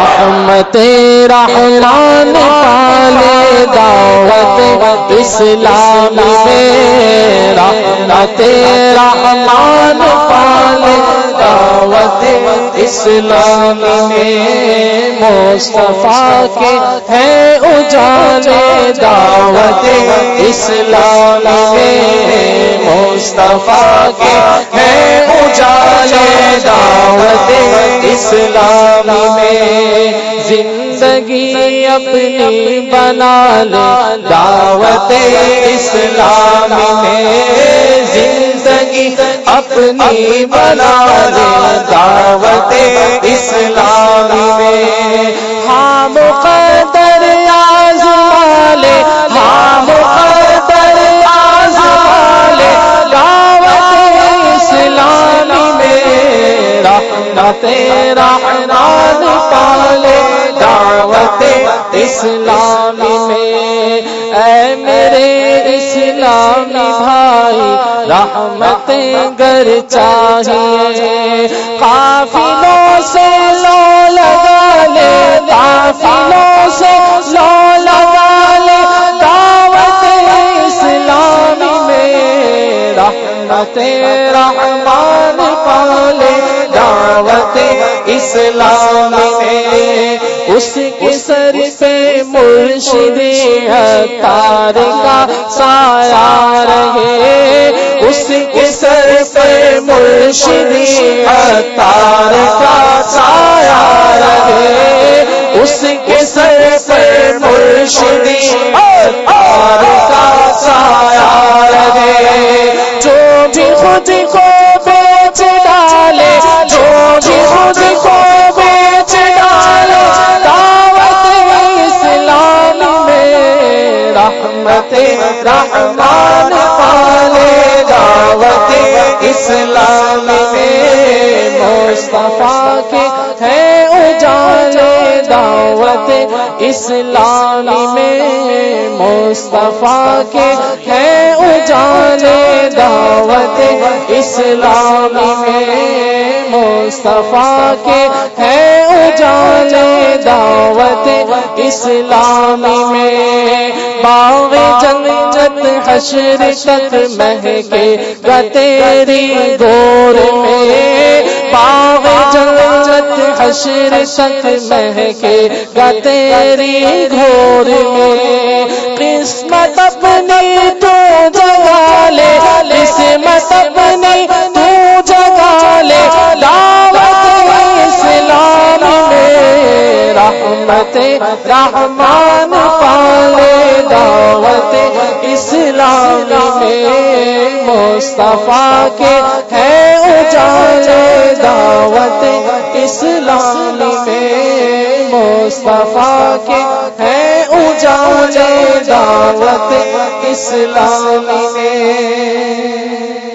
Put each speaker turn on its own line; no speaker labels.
رحمت رحمان پالے دعوت اسلام میں رحمت رحمان پالے دعوت اسلام میں مصطفیٰ کے ہے اجالے دعوت اسلام میں مصطفیٰ کے ہے اجالے دعوت اسلام میں زندگی اپنی بنا لے۔ دعوت اسلام میں زندگی اپنی بنا لے۔ دعوت اسلام تیرا رحمان پالے دعوت اسلام میں۔ اے میرے اسلامی بھائی، رحمت گر چاہیے۔ قافلوں سے لو لگا لے، قافلوں رحمت رحمان پالے دعوت اسلام میں اس کے سر سے مرشدی تار کا سایہ رہے۔ اس کے سر پہ مرشدی تار کا سایہ رہے۔ اس کے سر پہ مرشدی رحمان پالے دعوت اسلام میں مصطفیٰ کے ہے اجالے دعوت اسلام میں مصطفیٰ کے ہے اجالے دعوت اسلام میں مصطفیٰ کے ہے اجالے دعوت اسلام میں باغ حشر تک مہکے گا تیری گور میں۔ باغ جنت حشر تک مہکے گا تیری گھور میں۔ قسمت اپنی تو جگا لے رحمت رحمان پالے دعوت اسلام میں مصطفیٰ کے ہے اجالے دعوت اسلام میں مصطفیٰ کے ہے اجالے دعوت اسلام میں